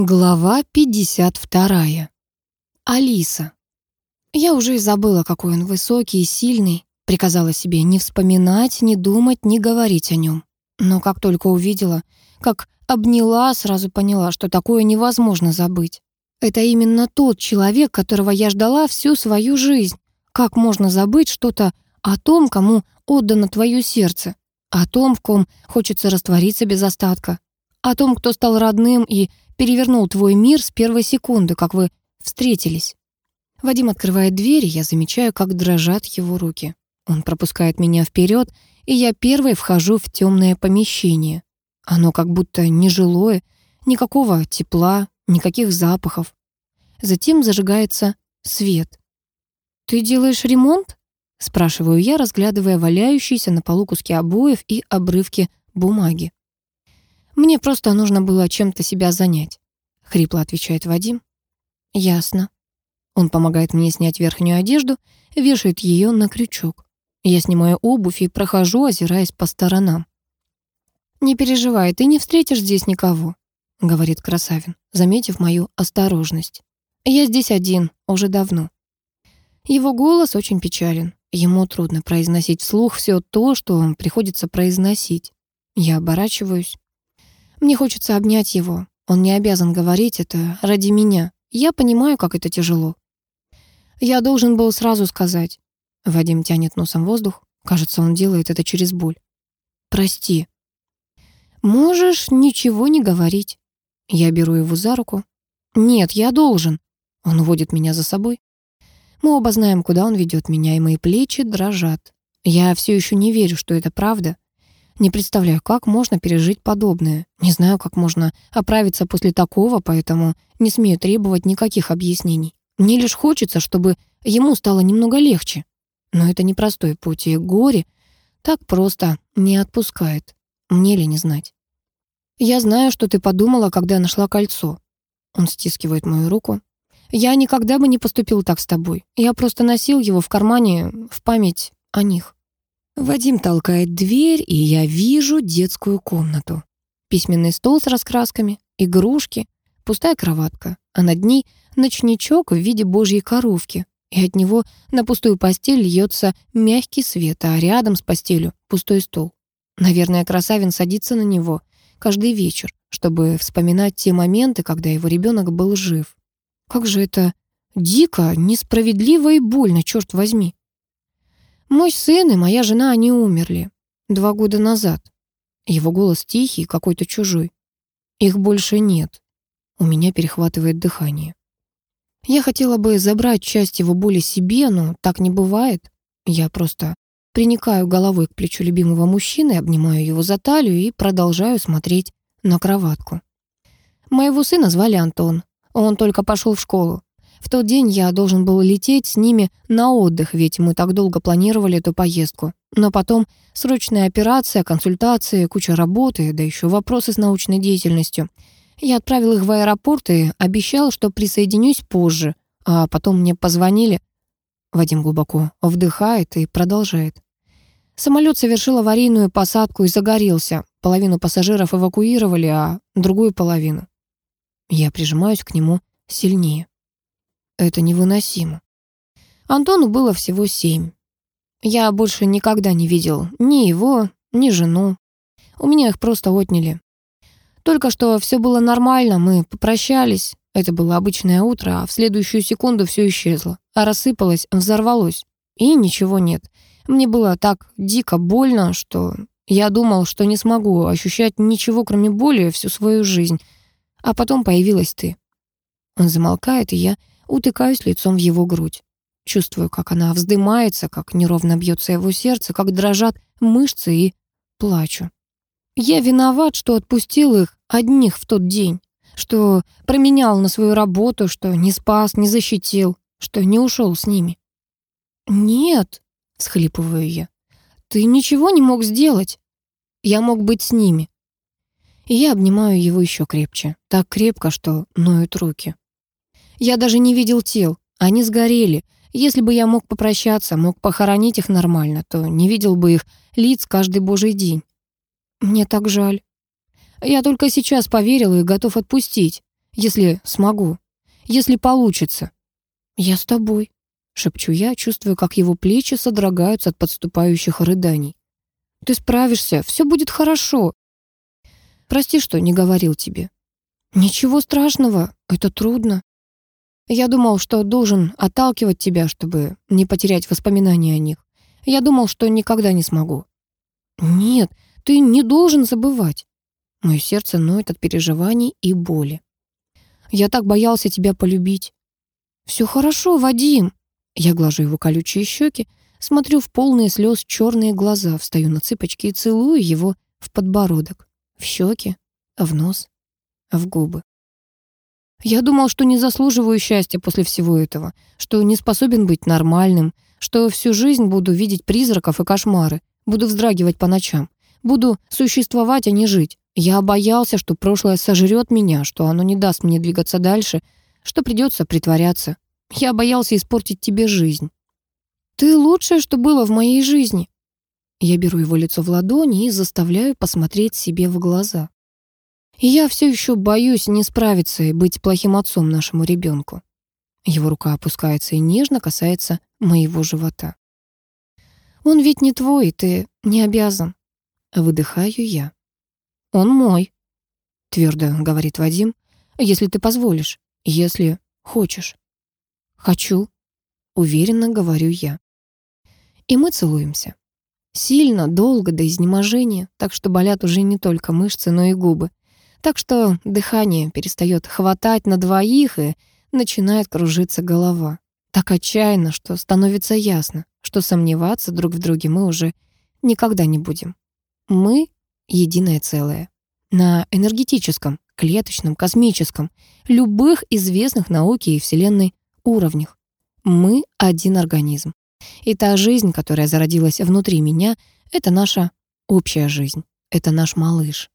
Глава 52. Алиса. Я уже и забыла, какой он высокий и сильный. Приказала себе не вспоминать, не думать, не говорить о нем. Но как только увидела, как обняла, сразу поняла, что такое невозможно забыть. Это именно тот человек, которого я ждала всю свою жизнь. Как можно забыть что-то о том, кому отдано твое сердце? О том, в ком хочется раствориться без остатка? О том, кто стал родным и перевернул твой мир с первой секунды, как вы встретились. Вадим открывает дверь, я замечаю, как дрожат его руки. Он пропускает меня вперед, и я первой вхожу в темное помещение. Оно как будто нежилое, никакого тепла, никаких запахов. Затем зажигается свет. «Ты делаешь ремонт?» — спрашиваю я, разглядывая валяющиеся на полу куски обоев и обрывки бумаги. «Мне просто нужно было чем-то себя занять», — хрипло отвечает Вадим. «Ясно». Он помогает мне снять верхнюю одежду, вешает ее на крючок. Я снимаю обувь и прохожу, озираясь по сторонам. «Не переживай, ты не встретишь здесь никого», — говорит Красавин, заметив мою осторожность. «Я здесь один, уже давно». Его голос очень печален. Ему трудно произносить вслух все то, что приходится произносить. Я оборачиваюсь. Мне хочется обнять его. Он не обязан говорить это ради меня. Я понимаю, как это тяжело. Я должен был сразу сказать. Вадим тянет носом воздух. Кажется, он делает это через боль. Прости. Можешь ничего не говорить. Я беру его за руку. Нет, я должен. Он уводит меня за собой. Мы оба знаем, куда он ведет меня, и мои плечи дрожат. Я все еще не верю, что это правда. Не представляю, как можно пережить подобное. Не знаю, как можно оправиться после такого, поэтому не смею требовать никаких объяснений. Мне лишь хочется, чтобы ему стало немного легче. Но это непростой путь, и горе так просто не отпускает. Мне ли не знать? Я знаю, что ты подумала, когда нашла кольцо. Он стискивает мою руку. Я никогда бы не поступил так с тобой. Я просто носил его в кармане в память о них. Вадим толкает дверь, и я вижу детскую комнату. Письменный стол с раскрасками, игрушки, пустая кроватка, а над ней ночничок в виде божьей коровки, и от него на пустую постель льется мягкий свет, а рядом с постелью пустой стол. Наверное, красавин садится на него каждый вечер, чтобы вспоминать те моменты, когда его ребенок был жив. Как же это дико, несправедливо и больно, черт возьми. Мой сын и моя жена, они умерли. Два года назад. Его голос тихий, какой-то чужой. Их больше нет. У меня перехватывает дыхание. Я хотела бы забрать часть его боли себе, но так не бывает. Я просто приникаю головой к плечу любимого мужчины, обнимаю его за талию и продолжаю смотреть на кроватку. Моего сына звали Антон. Он только пошел в школу. В тот день я должен был лететь с ними на отдых, ведь мы так долго планировали эту поездку. Но потом срочная операция, консультации, куча работы, да еще вопросы с научной деятельностью. Я отправил их в аэропорт и обещал, что присоединюсь позже. А потом мне позвонили. Вадим глубоко вдыхает и продолжает. Самолет совершил аварийную посадку и загорелся. Половину пассажиров эвакуировали, а другую половину. Я прижимаюсь к нему сильнее. Это невыносимо. Антону было всего семь. Я больше никогда не видел ни его, ни жену. У меня их просто отняли. Только что все было нормально, мы попрощались. Это было обычное утро, а в следующую секунду все исчезло. А рассыпалось, взорвалось. И ничего нет. Мне было так дико больно, что я думал, что не смогу ощущать ничего, кроме боли, всю свою жизнь. А потом появилась ты. Он замолкает, и я утыкаюсь лицом в его грудь. Чувствую, как она вздымается, как неровно бьется его сердце, как дрожат мышцы и плачу. Я виноват, что отпустил их одних в тот день, что променял на свою работу, что не спас, не защитил, что не ушел с ними. «Нет», — схлипываю я, — «ты ничего не мог сделать. Я мог быть с ними». Я обнимаю его еще крепче, так крепко, что ноют руки. Я даже не видел тел. Они сгорели. Если бы я мог попрощаться, мог похоронить их нормально, то не видел бы их лиц каждый божий день. Мне так жаль. Я только сейчас поверил и готов отпустить. Если смогу. Если получится. Я с тобой, шепчу я, чувствуя, как его плечи содрогаются от подступающих рыданий. Ты справишься, все будет хорошо. Прости, что не говорил тебе. Ничего страшного, это трудно. Я думал, что должен отталкивать тебя, чтобы не потерять воспоминания о них. Я думал, что никогда не смогу. Нет, ты не должен забывать. Мое сердце ноет от переживаний и боли. Я так боялся тебя полюбить. Все хорошо, Вадим. Я глажу его колючие щеки, смотрю в полные слез черные глаза, встаю на цыпочки и целую его в подбородок, в щеки, в нос, в губы. Я думал, что не заслуживаю счастья после всего этого, что не способен быть нормальным, что всю жизнь буду видеть призраков и кошмары, буду вздрагивать по ночам, буду существовать, а не жить. Я боялся, что прошлое сожрет меня, что оно не даст мне двигаться дальше, что придется притворяться. Я боялся испортить тебе жизнь. Ты лучшее, что было в моей жизни. Я беру его лицо в ладони и заставляю посмотреть себе в глаза. Я все еще боюсь не справиться и быть плохим отцом нашему ребенку. Его рука опускается и нежно касается моего живота. Он ведь не твой, ты не обязан. Выдыхаю я. Он мой, твердо говорит Вадим, если ты позволишь, если хочешь. Хочу, уверенно говорю я. И мы целуемся. Сильно, долго, до изнеможения, так что болят уже не только мышцы, но и губы. Так что дыхание перестает хватать на двоих и начинает кружиться голова. Так отчаянно, что становится ясно, что сомневаться друг в друге мы уже никогда не будем. Мы — единое целое. На энергетическом, клеточном, космическом, любых известных науке и Вселенной уровнях. Мы — один организм. И та жизнь, которая зародилась внутри меня, это наша общая жизнь. Это наш малыш.